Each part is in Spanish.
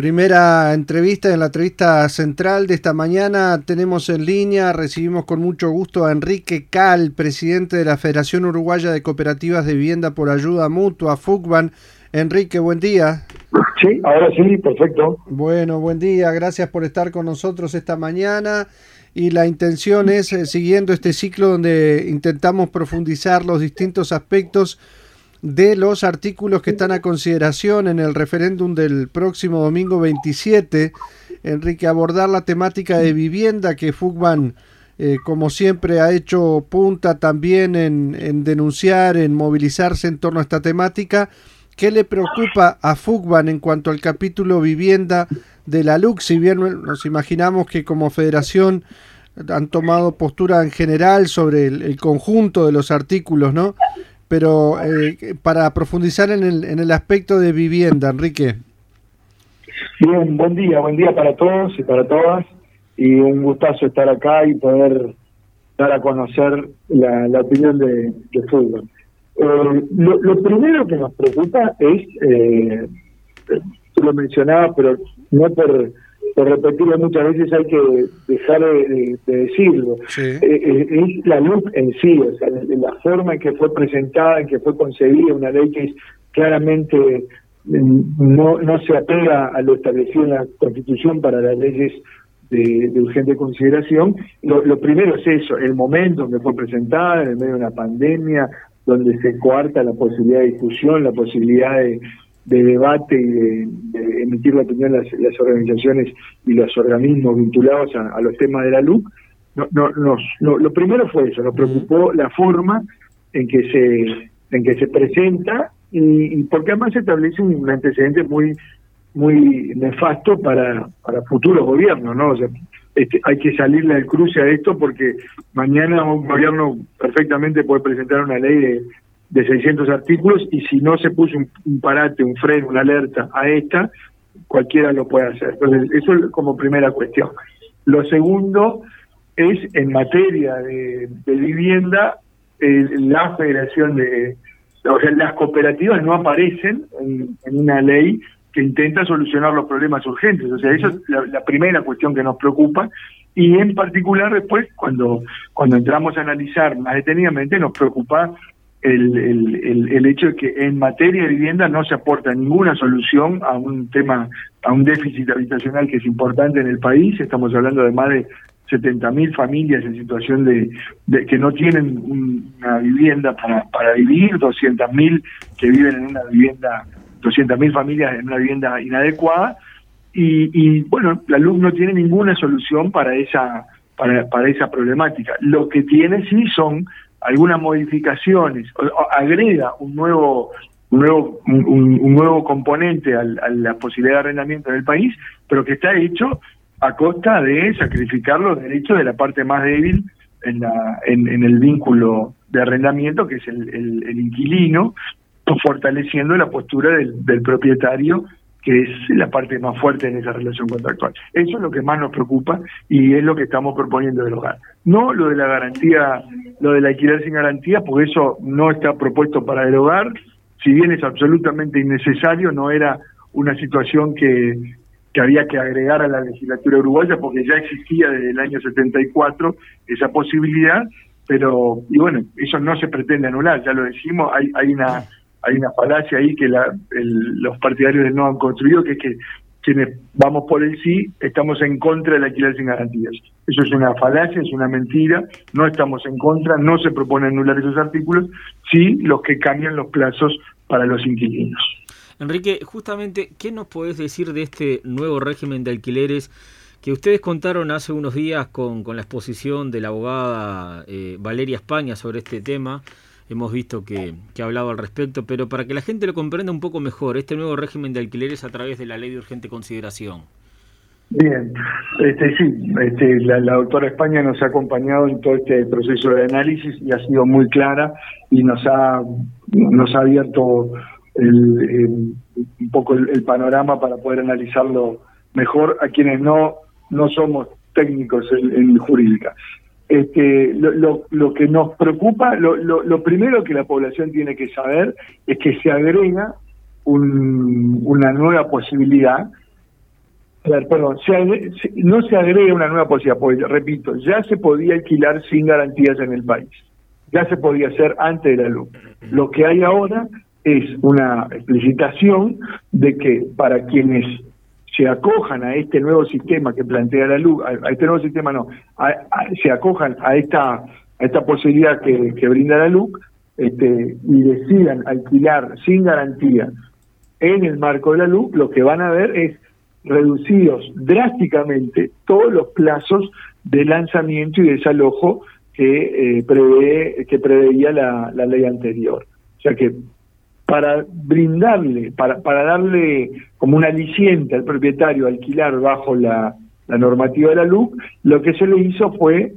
Primera entrevista, en la entrevista central de esta mañana tenemos en línea, recibimos con mucho gusto a Enrique Cal, presidente de la Federación Uruguaya de Cooperativas de Vivienda por Ayuda Mutua, FUCBAN. Enrique, buen día. Sí, ahora sí, perfecto. Bueno, buen día, gracias por estar con nosotros esta mañana. Y la intención es, eh, siguiendo este ciclo donde intentamos profundizar los distintos aspectos de los artículos que están a consideración en el referéndum del próximo domingo 27. Enrique, abordar la temática de vivienda que Fugban, eh, como siempre, ha hecho punta también en, en, denunciar, en movilizarse en torno a esta temática. ¿Qué le preocupa a Fugban en cuanto al capítulo vivienda de la LUC? Si bien nos imaginamos que como federación han tomado postura en general sobre el conjunto de los artículos, ¿no? Pero eh, para profundizar en el, en el aspecto de vivienda, Enrique. Bien, buen día, buen día para todos y para todas, y un gustazo estar acá y poder dar a conocer la, la opinión de, de fútbol. Eh, lo, lo, primero que nos preocupa es, eh, tú lo mencionabas, pero no por por repetirlo muchas veces hay que dejar de, decirlo. Eh, eh, es la luz en sí, o sea, la forma en que fue presentada, en que fue concebida, una ley que es claramente mm, no, no se apega a lo establecido en la Constitución para las leyes de, urgente consideración. Lo, lo, primero es eso, el momento en que fue presentada, en el medio de una pandemia, donde se coarta la posibilidad de discusión, la posibilidad de, de debate y de, emitir la opinión las, las, organizaciones y los organismos vinculados a, los temas de la luz, no, no, nos, lo primero fue eso, nos preocupó la forma en que se en que se presenta y, porque además se establece un antecedente muy muy nefasto para para futuros gobiernos, ¿no? O sea, este, hay que salirle del cruce a esto porque mañana un gobierno perfectamente puede presentar una ley de de 600 artículos y si no se puso un, parate, un freno, una alerta a esta, cualquiera lo puede hacer. Entonces, eso es como primera cuestión. Lo segundo es en materia de, vivienda, la federación de, o sea, las cooperativas no aparecen en, una ley que intenta solucionar los problemas urgentes. O sea, esa es la, la, primera cuestión que nos preocupa. Y en particular después, cuando, cuando entramos a analizar más detenidamente, nos preocupa el, el, el, hecho de que en materia de vivienda no se aporta ninguna solución a un tema, a un déficit habitacional que es importante en el país. Estamos hablando de más de 70.000 familias en situación de, que no tienen una vivienda para, para vivir, 200.000 que viven en una vivienda, 200.000 familias en una vivienda inadecuada. Y, y bueno, la luz no tiene ninguna solución para esa para, para esa problemática. Lo que tiene sí son algunas modificaciones, agrega un nuevo un nuevo un, nuevo componente a la posibilidad de arrendamiento en el país, pero que está hecho a costa de sacrificar los derechos de la parte más débil en, la, en, el vínculo de arrendamiento, que es el, el, inquilino, fortaleciendo la postura del, del propietario que es la parte más fuerte en esa relación contractual. Eso es lo que más nos preocupa y es lo que estamos proponiendo del. No lo de la garantía, lo de la alquiler sin garantía, porque eso no está propuesto para el hogar, si bien es absolutamente innecesario, no era una situación que, que había que agregar a la legislatura uruguaya porque ya existía desde el año 74 esa posibilidad, pero, y bueno, eso no se pretende anular, ya lo decimos, hay, hay una hay una falacia ahí que la, los partidarios del no han construido, que es que quienes vamos por el sí estamos en contra de la alquiler sin garantías. Eso es una falacia, es una mentira, no estamos en contra, no se propone anular esos artículos, sí los que cambian los plazos para los inquilinos. Enrique, justamente, ¿qué nos podés decir de este nuevo régimen de alquileres que ustedes contaron hace unos días con, con la exposición de la abogada eh, Valeria España sobre este tema? Hemos visto que, que ha al respecto, pero para que la gente lo comprenda un poco mejor, este nuevo régimen de alquileres a través de la ley de urgente consideración. Bien, este, sí, este, la, doctora España nos ha acompañado en todo este proceso de análisis y ha sido muy clara y nos ha, nos ha abierto un poco el, panorama para poder analizarlo mejor a quienes no, no somos técnicos en, en jurídica este, lo, lo, que nos preocupa, lo, lo, primero que la población tiene que saber es que se agrega un, una nueva posibilidad perdón, no se agrega una nueva posibilidad, porque repito, ya se podía alquilar sin garantías en el país, ya se podía hacer antes de la luz. Lo que hay ahora es una explicitación de que para quienes se acojan a este nuevo sistema que plantea la luz, a, este nuevo sistema no, se acojan a esta a esta posibilidad que, brinda la luz este, y decidan alquilar sin garantía en el marco de la luz, lo que van a ver es reducidos drásticamente todos los plazos de lanzamiento y desalojo que eh, prevé que preveía la ley anterior. O sea que para brindarle, para, para darle como un aliciente al propietario alquilar bajo la, la normativa de la luz, lo que se le hizo fue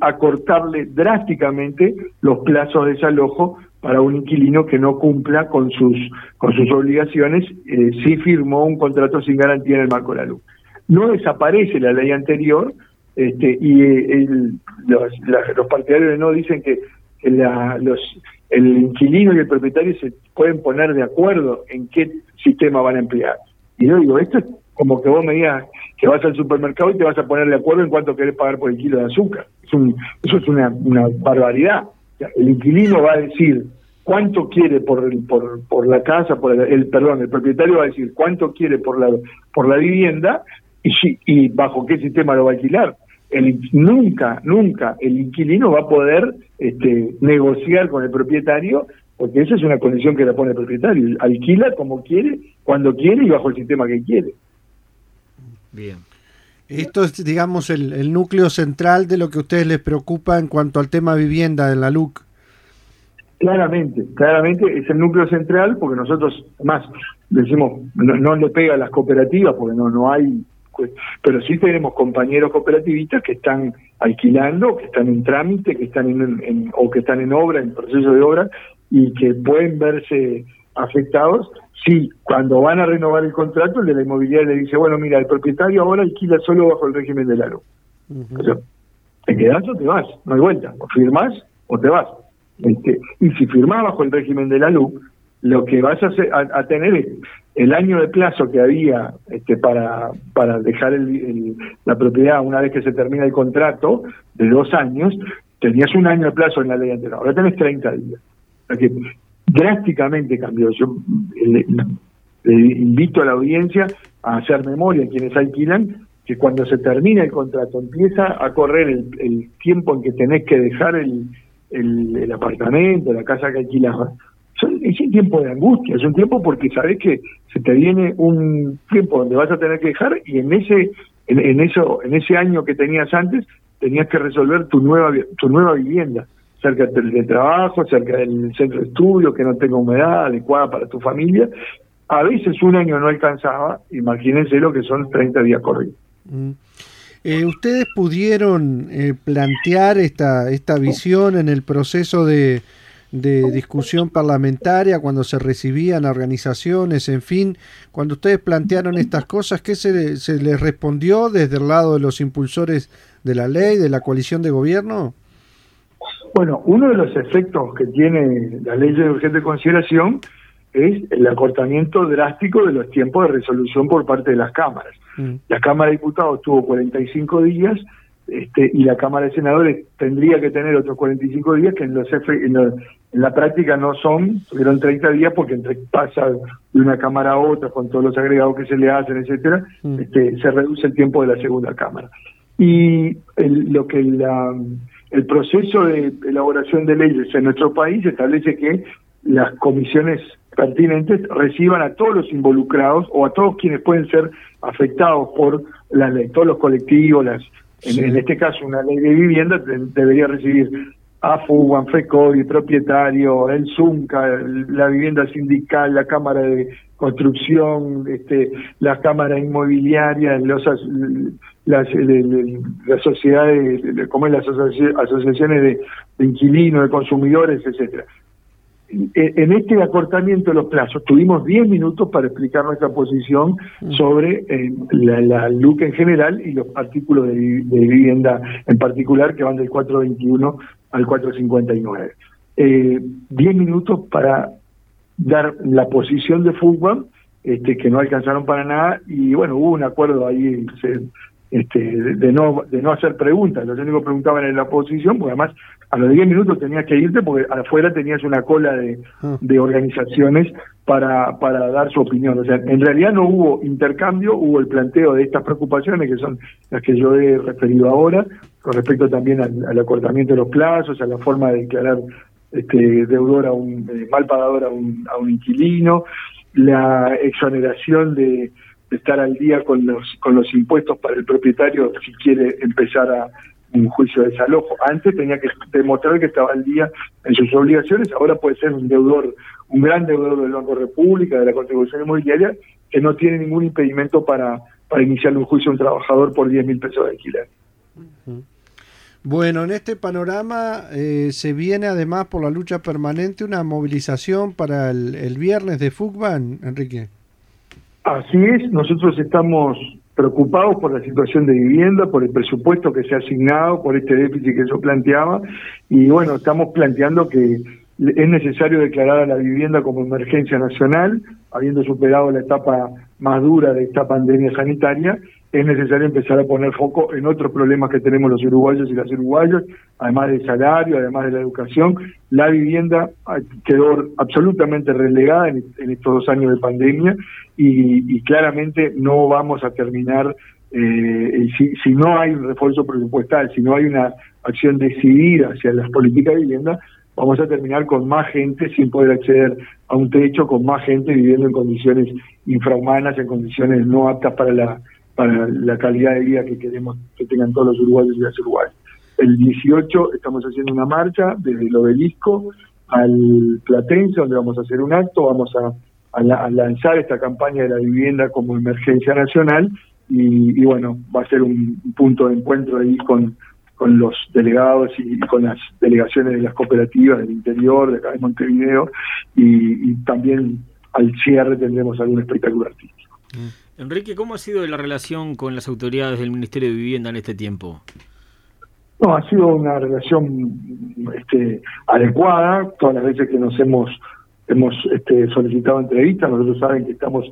acortarle drásticamente los plazos de desalojo para un inquilino que no cumpla con sus con sus obligaciones eh, si firmó un contrato sin garantía en el marco de la luz. No desaparece la ley anterior este, y eh, los, los partidarios no dicen que, los, el inquilino y el propietario se pueden poner de acuerdo en qué sistema van a emplear. Y yo digo, esto es como que vos me digas que vas al supermercado y te vas a poner de acuerdo en cuánto querés pagar por el kilo de azúcar. Es un, eso es una, barbaridad. El inquilino va a decir cuánto quiere por, por, por la casa, por el, perdón, el propietario va a decir cuánto quiere por la, por la vivienda y, y bajo qué sistema lo va a alquilar. El, nunca, nunca el inquilino va a poder este, negociar con el propietario porque esa es una condición que le pone el propietario. Alquila como quiere, cuando quiere y bajo el sistema que quiere. Bien. Esto es, digamos, el, el núcleo central de lo que a ustedes les preocupa en cuanto al tema vivienda de la LUC. Claramente, claramente es el núcleo central porque nosotros, más, decimos, no, le pega a las cooperativas porque no, no hay, pero sí tenemos compañeros cooperativistas que están alquilando, que están en trámite, que están en, o que están en obra, en proceso de obra y que pueden verse afectados si cuando van a renovar el contrato el de la inmobiliaria le dice, bueno, mira, el propietario ahora alquila solo bajo el régimen de la luz. te quedas o te vas, no hay vuelta, o firmás o te vas. Este, y si firmás bajo el régimen de la luz, lo que vas a, hacer, a, tener es el año de plazo que había este, para, para dejar el, la propiedad una vez que se termina el contrato de dos años, tenías un año de plazo en la ley anterior, ahora tenés 30 días. O sea que drásticamente cambió. Yo le, invito a la audiencia a hacer memoria, quienes alquilan, que cuando se termina el contrato empieza a correr el tiempo en que tenés que dejar el, el, apartamento, la casa que alquilabas, es un tiempo de angustia, es un tiempo porque sabes que se te viene un tiempo donde vas a tener que dejar y en ese en, eso en ese año que tenías antes tenías que resolver tu nueva tu nueva vivienda cerca del, trabajo, cerca del centro de estudio, que no tenga humedad adecuada para tu familia. A veces un año no alcanzaba, imagínense lo que son 30 días corridos. Mm. Eh, ¿Ustedes pudieron eh, plantear esta, esta visión en el proceso de, discusión parlamentaria, cuando se recibían organizaciones, en fin, cuando ustedes plantearon estas cosas, ¿qué se, se les respondió desde el lado de los impulsores de la ley, de la coalición de gobierno? Bueno, uno de los efectos que tiene la ley de urgente consideración es el acortamiento drástico de los tiempos de resolución por parte de las cámaras. Mm. La Cámara de Diputados tuvo 45 días este, y la Cámara de Senadores tendría que tener otros 45 días que en, los en, en la práctica no son, tuvieron 30 días porque entre pasa de una Cámara a otra con todos los agregados que se le hacen, etcétera, mm. este, se reduce el tiempo de la segunda Cámara. Y lo que la, el proceso de elaboración de leyes en nuestro país establece que las comisiones pertinentes reciban a todos los involucrados o a todos quienes pueden ser afectados por la ley, todos los colectivos, las, en, este caso una ley de vivienda debería recibir AFU, el propietario, el ZUNCA, la vivienda sindical, la Cámara de Construcción, este, las cámaras inmobiliarias, los, las, las sociedades, como es las asociaciones de, de inquilinos, de consumidores, etcétera. Eh, en este acortamiento de los plazos tuvimos 10 minutos para explicar nuestra posición mm. sobre eh, la, la, LUC en general y los artículos de, vivienda en particular que van del 421 al 459. Eh, 10 minutos para dar la posición de fútbol este, que no alcanzaron para nada y bueno, hubo un acuerdo ahí este, de, no de no hacer preguntas, los únicos que preguntaban en la oposición, porque además a los 10 minutos tenías que irte porque afuera tenías una cola de, ah. de organizaciones para, para dar su opinión. O sea, en realidad no hubo intercambio, hubo el planteo de estas preocupaciones que son las que yo he referido ahora, con respecto también al, acortamiento de los plazos, a la forma de declarar este, deudor a un eh, mal pagador a un, a un inquilino, la exoneración de, estar al día con los con los impuestos para el propietario si quiere empezar a un juicio de desalojo. Antes tenía que demostrar que estaba al día en sus obligaciones, ahora puede ser un deudor, un gran deudor del Banco República, de la contribución inmobiliaria, que no tiene ningún impedimento para, para iniciar un juicio a un trabajador por 10 mil pesos de alquiler. Bueno, en este panorama eh, se viene además por la lucha permanente una movilización para el, el viernes de Fugban, Enrique. Así es, nosotros estamos preocupados por la situación de vivienda, por el presupuesto que se ha asignado, por este déficit que yo planteaba, y bueno, estamos planteando que es necesario declarar a la vivienda como emergencia nacional, habiendo superado la etapa más dura de esta pandemia sanitaria, es necesario empezar a poner foco en otros problemas que tenemos los uruguayos y las uruguayas, además del salario, además de la educación. La vivienda quedó absolutamente relegada en, estos dos años de pandemia y, claramente no vamos a terminar, eh, si, si no hay un refuerzo presupuestal, si no hay una acción decidida hacia las políticas de vivienda, vamos a terminar con más gente sin poder acceder a un techo, con más gente viviendo en condiciones infrahumanas, en condiciones no aptas para la para la calidad de vida que queremos que tengan todos los uruguayos y las uruguayas. El 18 estamos haciendo una marcha desde el obelisco al Platense, donde vamos a hacer un acto, vamos a, lanzar esta campaña de la vivienda como emergencia nacional y, bueno, va a ser un punto de encuentro ahí con, los delegados y, con las delegaciones de las cooperativas del interior, de acá de Montevideo, y, también al cierre tendremos algún espectáculo artístico. Mm. Enrique, ¿cómo ha sido la relación con las autoridades del Ministerio de Vivienda en este tiempo? No, ha sido una relación este, adecuada. Todas las veces que nos hemos hemos este, solicitado entrevistas, nosotros saben que estamos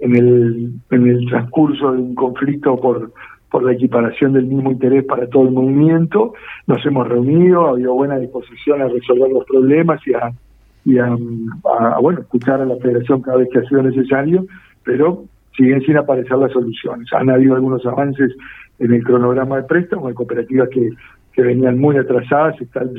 en el, en el transcurso de un conflicto por, por la equiparación del mismo interés para todo el movimiento. Nos hemos reunido, ha habido buena disposición a resolver los problemas y a, y a, a bueno escuchar a la federación cada vez que ha sido necesario, pero siguen sin aparecer las soluciones. Han habido algunos avances en el cronograma de préstamo, hay cooperativas que, venían muy atrasadas, se están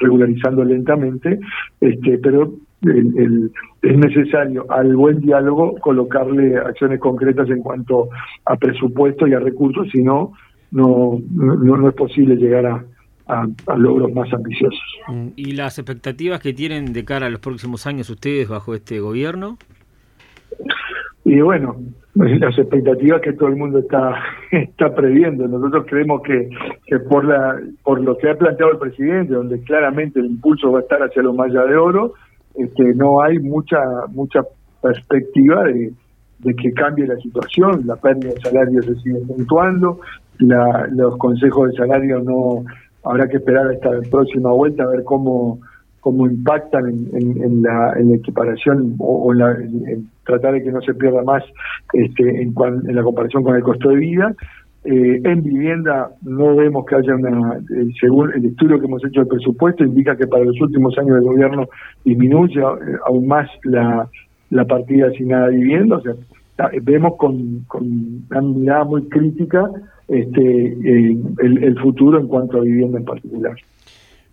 regularizando lentamente, este, pero es necesario al buen diálogo colocarle acciones concretas en cuanto a presupuesto y a recursos, si no, no, no, es posible llegar a, a, logros más ambiciosos. ¿Y las expectativas que tienen de cara a los próximos años ustedes bajo este gobierno? Y bueno, las expectativas que todo el mundo está está previendo. Nosotros creemos que, que por la por lo que ha planteado el presidente, donde claramente el impulso va a estar hacia los malla de oro, este, no hay mucha mucha perspectiva de, de que cambie la situación. La pérdida de salario se sigue puntuando, la, los consejos de salario no habrá que esperar hasta la próxima vuelta a ver cómo cómo impactan en, la, en la equiparación o, en, la, tratar de que no se pierda más este, en, la comparación con el costo de vida. Eh, en vivienda no vemos que haya una, eh, según el estudio que hemos hecho del presupuesto, indica que para los últimos años del gobierno disminuye eh, aún más la, partida asignada a vivienda. O sea, vemos con, una mirada muy crítica este, el, el futuro en cuanto a vivienda en particular.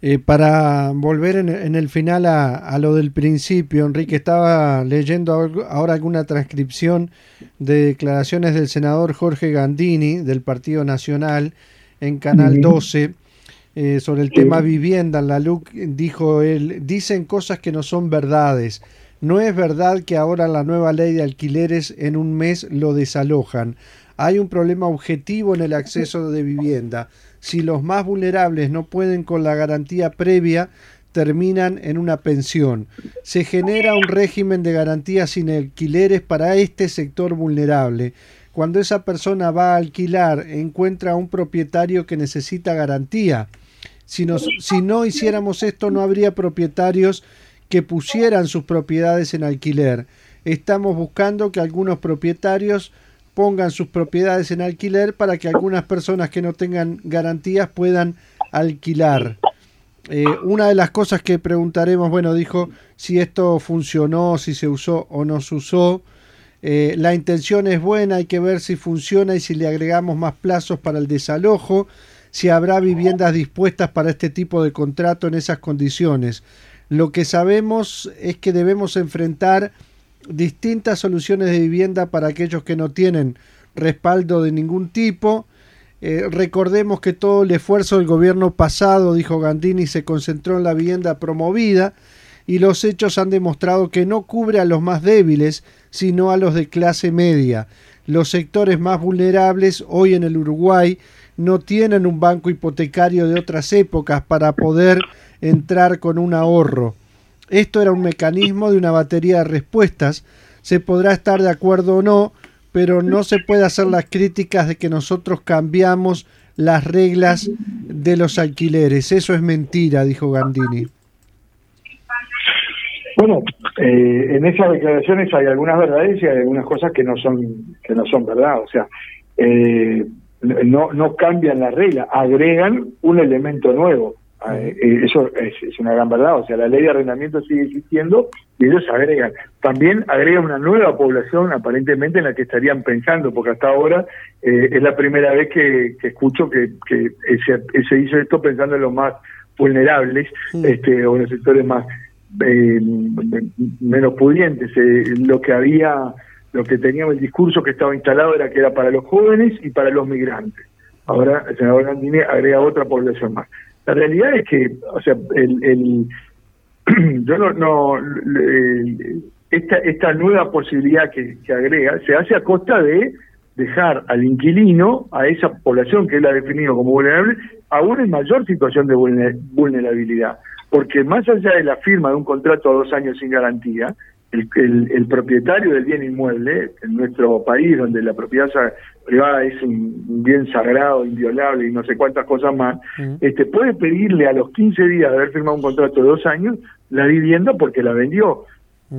Eh, para volver en, el final a, lo del principio, Enrique, estaba leyendo ahora alguna transcripción de declaraciones del senador Jorge Gandini del Partido Nacional en Canal 12 eh, sobre el tema vivienda. La LUC dijo él, dicen cosas que no son verdades. No es verdad que ahora la nueva ley de alquileres en un mes lo desalojan. Hay un problema objetivo en el acceso de vivienda si los más vulnerables no pueden con la garantía previa, terminan en una pensión. Se genera un régimen de garantía sin alquileres para este sector vulnerable. Cuando esa persona va a alquilar, encuentra a un propietario que necesita garantía. Si, si no hiciéramos esto, no habría propietarios que pusieran sus propiedades en alquiler. estamos buscando que algunos propietarios pongan sus propiedades en alquiler para que algunas personas que no tengan garantías puedan alquilar. Eh, una de las cosas que preguntaremos, bueno, dijo si esto funcionó, si se usó o no se usó. Eh, la intención es buena, hay que ver si funciona y si le agregamos más plazos para el desalojo, si habrá viviendas dispuestas para este tipo de contrato en esas condiciones. Lo que sabemos es que debemos enfrentar distintas soluciones de vivienda para aquellos que no tienen respaldo de ningún tipo. Eh, recordemos que todo el esfuerzo del gobierno pasado, dijo Gandini, se concentró en la vivienda promovida y los hechos han demostrado que no cubre a los más débiles, sino a los de clase media. Los sectores más vulnerables hoy en el Uruguay no tienen un banco hipotecario de otras épocas para poder entrar con un ahorro. Esto era un mecanismo de una batería de respuestas. Se podrá estar de acuerdo o no, pero no se puede hacer las críticas de que nosotros cambiamos las reglas de los alquileres. Eso es mentira, dijo Gandini. Bueno, eh, en esas declaraciones hay algunas verdades y hay algunas cosas que no son que no son verdad. O sea, eh, no no cambian la regla, agregan un elemento nuevo. Eh, eso es, una gran verdad, o sea, la ley de arrendamiento sigue existiendo y ellos agregan. También agregan una nueva población aparentemente en la que estarían pensando, porque hasta ahora eh, es la primera vez que, escucho que, que se, hizo esto pensando en los más vulnerables este, o en los sectores más eh, menos pudientes. lo que había, lo que teníamos el discurso que estaba instalado era que era para los jóvenes y para los migrantes. Ahora el senador Gandini agrega otra población más. La realidad es que, o sea, el, el yo no, no esta, esta nueva posibilidad que, que agrega se hace a costa de dejar al inquilino, a esa población que él ha definido como vulnerable, aún en mayor situación de vulnerabilidad. Porque más allá de la firma de un contrato a dos años sin garantía, el, propietario del bien inmueble, en nuestro país, donde la propiedad privada es un bien sagrado, inviolable y no sé cuántas cosas más, este puede pedirle a los 15 días de haber firmado un contrato de dos años la vivienda porque la vendió.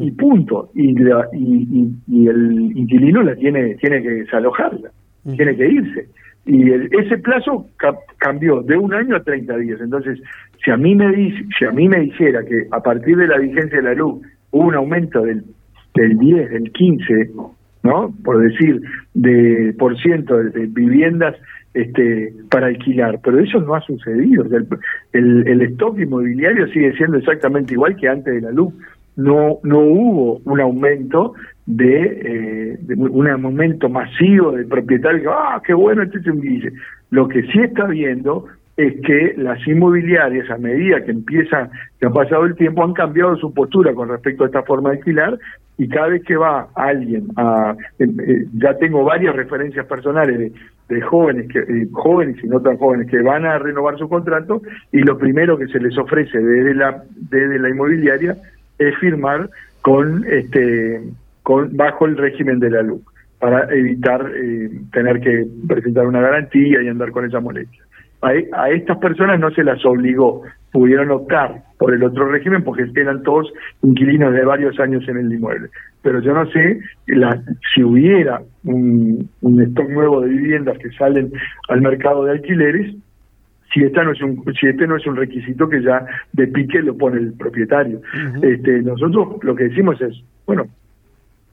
Y punto. Y, y, el inquilino la tiene, tiene que desalojarla, tiene que irse. Y ese plazo cambió de un año a 30 días. Entonces, si a mí me dice, si a mí me dijera que a partir de la vigencia de la luz hubo un aumento del, del 10, del 15, ¿no? Por decir, de por ciento de, viviendas este, para alquilar, pero eso no ha sucedido. el, el, stock inmobiliario sigue siendo exactamente igual que antes de la luz. No, no hubo un aumento de, eh, un aumento masivo de propietarios ah, qué bueno, este es un Lo que sí está viendo es que las inmobiliarias, a medida que empieza, que ha pasado el tiempo, han cambiado su postura con respecto a esta forma de alquilar y cada vez que va alguien a, eh, eh, ya tengo varias referencias personales de, jóvenes que eh, jóvenes y no tan jóvenes que van a renovar su contrato y lo primero que se les ofrece desde la desde la inmobiliaria es firmar con este con bajo el régimen de la luz para evitar tener que presentar una garantía y andar con esa molestia a, estas personas no se las obligó, pudieron optar por el otro régimen porque eran todos inquilinos de varios años en el inmueble. Pero yo no sé la, si hubiera un, stock nuevo de viviendas que salen al mercado de alquileres, si esta no es un si este no es un requisito que ya de pique lo pone el propietario. Este nosotros lo que decimos es bueno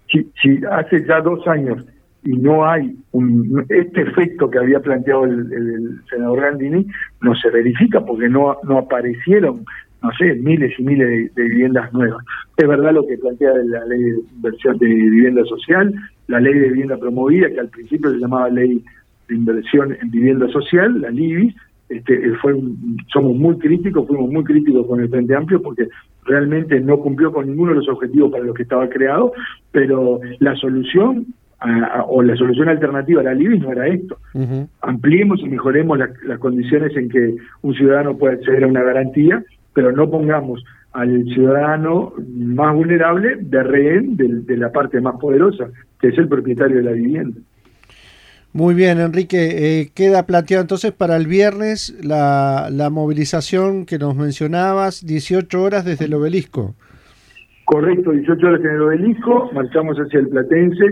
si si hace ya dos años y no hay un, este efecto que había planteado el, senador Gandini no se verifica porque no, no aparecieron, no sé, miles y miles de, viviendas nuevas. Es verdad lo que plantea la ley de inversión de vivienda social, la ley de vivienda promovida, que al principio se llamaba ley de inversión en vivienda social, la LIBI, este, fue somos muy críticos, fuimos muy críticos con el Frente Amplio porque realmente no cumplió con ninguno de los objetivos para los que estaba creado, pero la solución o la solución alternativa a la LIBI no era esto. Ampliemos y mejoremos las condiciones en que un ciudadano puede acceder a una garantía, pero no pongamos al ciudadano más vulnerable de rehén de, la parte más poderosa, que es el propietario de la vivienda. Muy bien, Enrique. Eh, queda planteado entonces para el viernes la, la movilización que nos mencionabas, 18 horas desde el obelisco. Correcto, 18 horas en el obelisco, marchamos hacia el Platense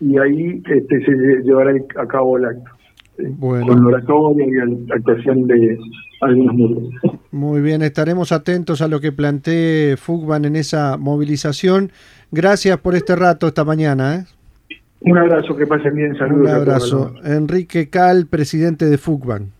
y ahí este, se llevará a cabo el acto. Bueno. Con oratoria y actuación de algunos muros. Muy bien, estaremos atentos a lo que plantee Fugban en esa movilización. Gracias por este rato esta mañana. ¿eh? Un abrazo, que pasen bien, saludos. Un abrazo. Enrique Cal, presidente de Fugban.